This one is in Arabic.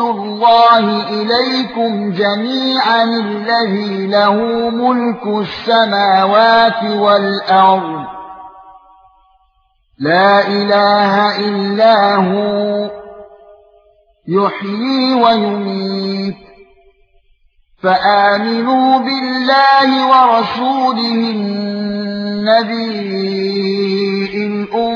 الله إليكم جميعا الذي له ملك السماوات والأرض. لا إله إلا هو يحيي ويميت. فآمنوا بالله ورسوله النبي الأمي.